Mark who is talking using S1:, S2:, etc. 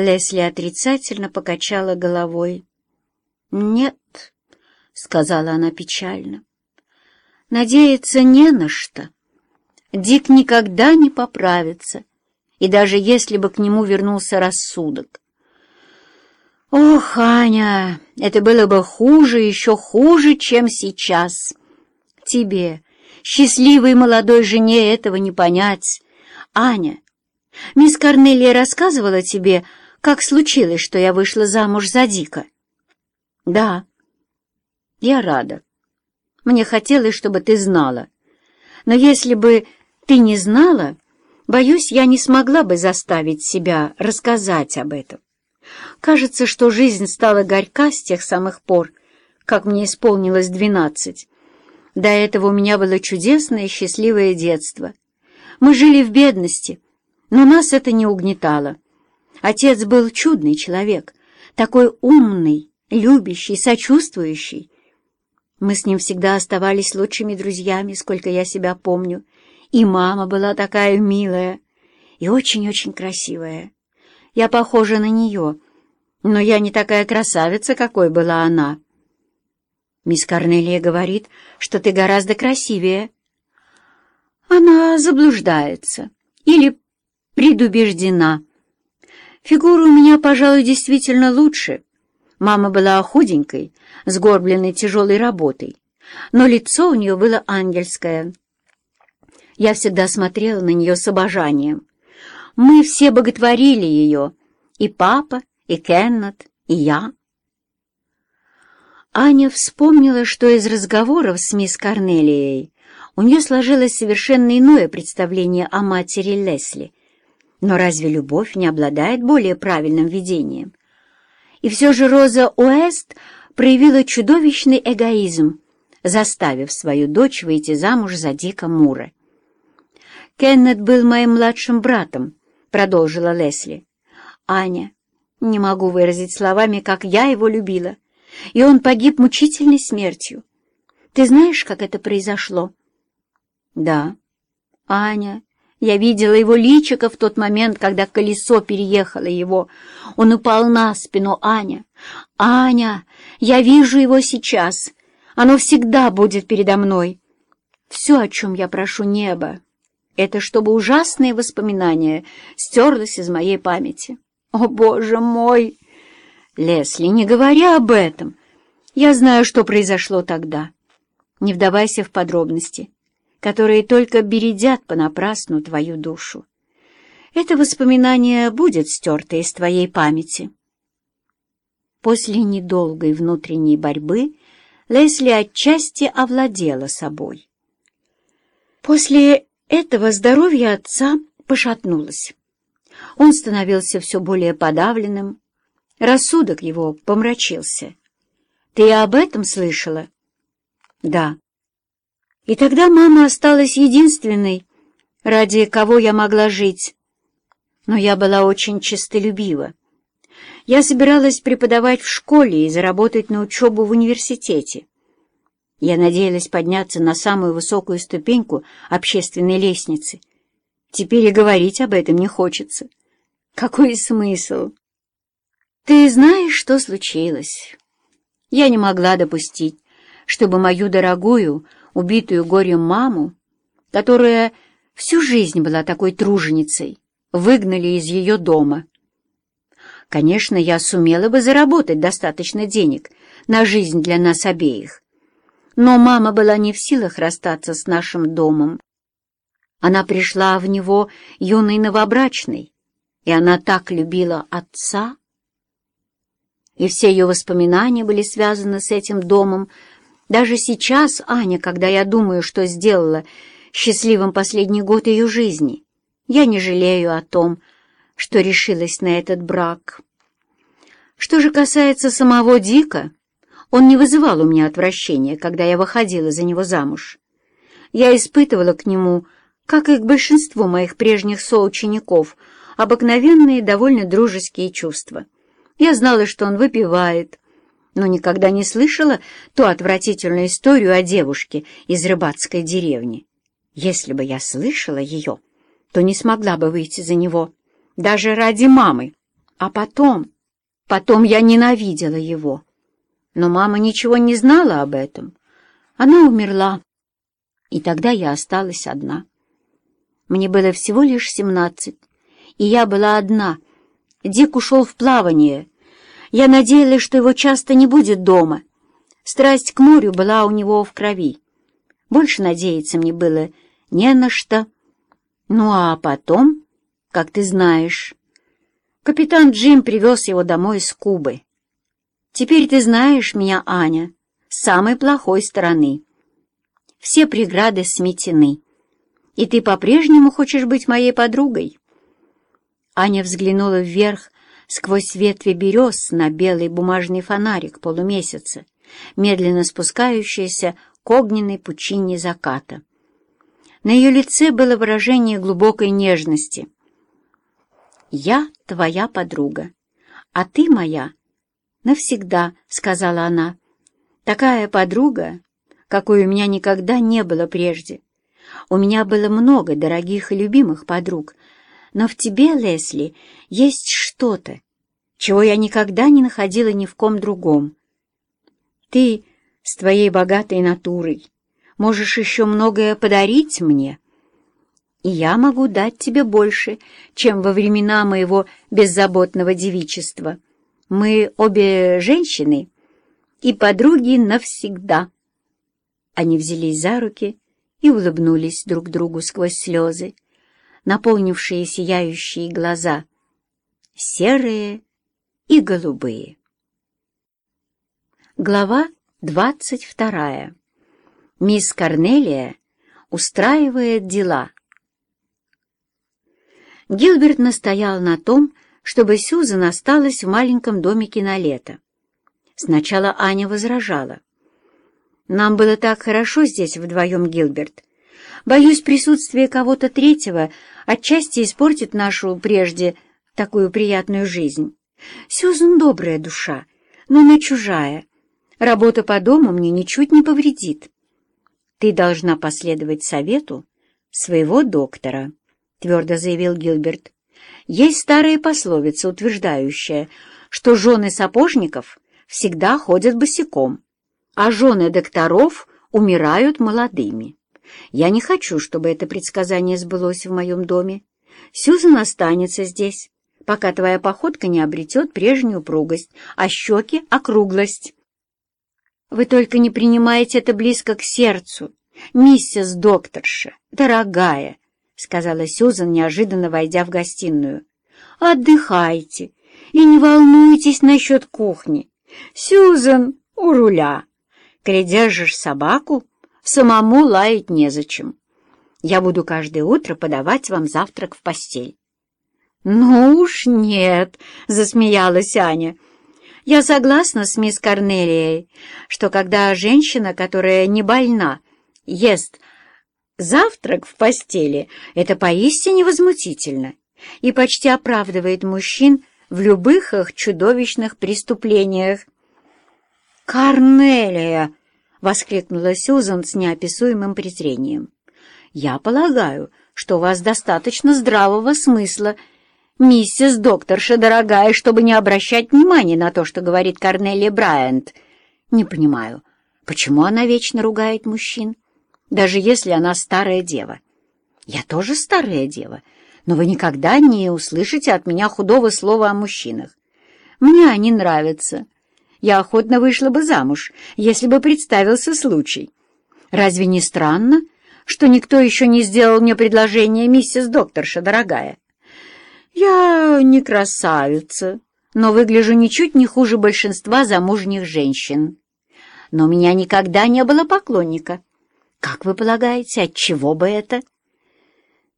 S1: Лесли отрицательно покачала головой. «Нет», — сказала она печально, — «надеяться не на что. Дик никогда не поправится, и даже если бы к нему вернулся рассудок. Ох, Аня, это было бы хуже, еще хуже, чем сейчас. Тебе, счастливой молодой жене, этого не понять. Аня, мисс Корнелия рассказывала тебе, как случилось, что я вышла замуж за Дика? Да. Я рада. Мне хотелось, чтобы ты знала. Но если бы ты не знала, боюсь, я не смогла бы заставить себя рассказать об этом. Кажется, что жизнь стала горька с тех самых пор, как мне исполнилось двенадцать. До этого у меня было чудесное и счастливое детство. Мы жили в бедности, но нас это не угнетало. Отец был чудный человек, такой умный, любящий, сочувствующий. Мы с ним всегда оставались лучшими друзьями, сколько я себя помню, и мама была такая милая и очень-очень красивая. Я похожа на нее, но я не такая красавица, какой была она. Мисс Корнелия говорит, что ты гораздо красивее. Она заблуждается или предубеждена. Фигура у меня, пожалуй, действительно лучше. Мама была худенькой, сгорбленной тяжелой работой, но лицо у нее было ангельское. Я всегда смотрела на нее с обожанием. Мы все боготворили ее, и папа, и Кеннет, и я. Аня вспомнила, что из разговоров с мисс Корнелией у нее сложилось совершенно иное представление о матери Лесли. Но разве любовь не обладает более правильным видением? И все же Роза Уэст проявила чудовищный эгоизм, заставив свою дочь выйти замуж за Дика Мура. «Кеннет был моим младшим братом», — продолжила Лесли. «Аня, не могу выразить словами, как я его любила, и он погиб мучительной смертью. Ты знаешь, как это произошло?» «Да». «Аня, я видела его личико в тот момент, когда колесо переехало его. Он упал на спину, Аня. Аня, я вижу его сейчас. Оно всегда будет передо мной. Все, о чем я прошу неба, это чтобы ужасные воспоминания стерлось из моей памяти. О, Боже мой! Лесли, не говоря об этом. Я знаю, что произошло тогда. Не вдавайся в подробности, которые только бередят понапрасну твою душу. Это воспоминание будет стерто из твоей памяти. После недолгой внутренней борьбы Лесли отчасти овладела собой. После этого здоровье отца пошатнулось. Он становился все более подавленным, рассудок его помрачился. «Ты об этом слышала?» «Да». И тогда мама осталась единственной, ради кого я могла жить. Но я была очень честолюбива. Я собиралась преподавать в школе и заработать на учебу в университете. Я надеялась подняться на самую высокую ступеньку общественной лестницы. Теперь и говорить об этом не хочется. Какой смысл? Ты знаешь, что случилось? Я не могла допустить, чтобы мою дорогую, убитую горем маму, которая всю жизнь была такой труженицей, выгнали из ее дома. Конечно, я сумела бы заработать достаточно денег на жизнь для нас обеих, но мама была не в силах расстаться с нашим домом. Она пришла в него юной новобрачной, и она так любила отца. И все ее воспоминания были связаны с этим домом. Даже сейчас, Аня, когда я думаю, что сделала счастливым последний год ее жизни, я не жалею о том, что решилась на этот брак. Что же касается самого Дика, он не вызывал у меня отвращения, когда я выходила за него замуж. Я испытывала к нему, как и к большинству моих прежних соучеников, обыкновенные довольно дружеские чувства. Я знала, что он выпивает, но никогда не слышала ту отвратительную историю о девушке из рыбацкой деревни. Если бы я слышала ее, то не смогла бы выйти за него, даже ради мамы. А потом, потом я ненавидела его. Но мама ничего не знала об этом. Она умерла, и тогда я осталась одна. Мне было всего лишь семнадцать, и я была одна. Дик ушел в плавание. Я надеялась, что его часто не будет дома. Страсть к морю была у него в крови. Больше надеяться мне было не на что. Ну а потом, как ты знаешь, капитан Джим привез его домой с Кубы. Теперь ты знаешь меня, Аня, с самой плохой стороны. Все преграды сметены, и ты по-прежнему хочешь быть моей подругой. Аня взглянула вверх сквозь ветви берез на белый бумажный фонарик полумесяца, медленно спускающийся к огненной пучине заката. На ее лице было выражение глубокой нежности. «Я твоя подруга, а ты моя навсегда», — сказала она. «Такая подруга, какой у меня никогда не было прежде. У меня было много дорогих и любимых подруг, но в тебе, Лесли, есть что-то, чего я никогда не находила ни в ком другом. Ты с твоей богатой натурой можешь еще многое подарить мне, и я могу дать тебе больше, чем во времена моего беззаботного девичества. Мы обе женщины и подруги навсегда. Они взялись за руки и улыбнулись друг другу сквозь слезы, наполнившие сияющие глаза, серые и голубые. Глава двадцать вторая. Мисс Корнелия устраивает дела. Гилберт настоял на том, чтобы Сюзан осталась в маленьком домике на лето. Сначала Аня возражала. «Нам было так хорошо здесь вдвоем, Гилберт. Боюсь, присутствие кого-то третьего отчасти испортит нашу прежде такую приятную жизнь. Сюзан добрая душа, но она чужая. Работа по дому мне ничуть не повредит. Ты должна последовать совету своего доктора», — твердо заявил Гилберт. «Есть старая пословица, утверждающая, что жены сапожников всегда ходят босиком, а жены докторов умирают молодыми». Я не хочу, чтобы это предсказание сбылось в моем доме. Сюзан останется здесь, пока твоя походка не обретет прежнюю упругость, а щеки — округлость. Вы только не принимаете это близко к сердцу, миссис докторша, дорогая, — сказала Сюзан, неожиданно войдя в гостиную. Отдыхайте и не волнуйтесь насчет кухни. Сюзан у руля. Коли держишь собаку, Самому лаять незачем. Я буду каждое утро подавать вам завтрак в постель. «Ну уж нет», — засмеялась Аня. «Я согласна с мисс Корнелией, что когда женщина, которая не больна, ест завтрак в постели, это поистине возмутительно и почти оправдывает мужчин в любых их чудовищных преступлениях». «Корнелия!» — воскликнула Сюзан с неописуемым презрением. «Я полагаю, что у вас достаточно здравого смысла, миссис докторша дорогая, чтобы не обращать внимания на то, что говорит Корнелия Брайант. Не понимаю, почему она вечно ругает мужчин, даже если она старая дева? Я тоже старая дева, но вы никогда не услышите от меня худого слова о мужчинах. Мне они нравят». Я охотно вышла бы замуж, если бы представился случай. Разве не странно, что никто еще не сделал мне предложение, миссис докторша, дорогая? Я не красавица, но выгляжу ничуть не хуже большинства замужних женщин. Но у меня никогда не было поклонника. Как вы полагаете, от чего бы это?»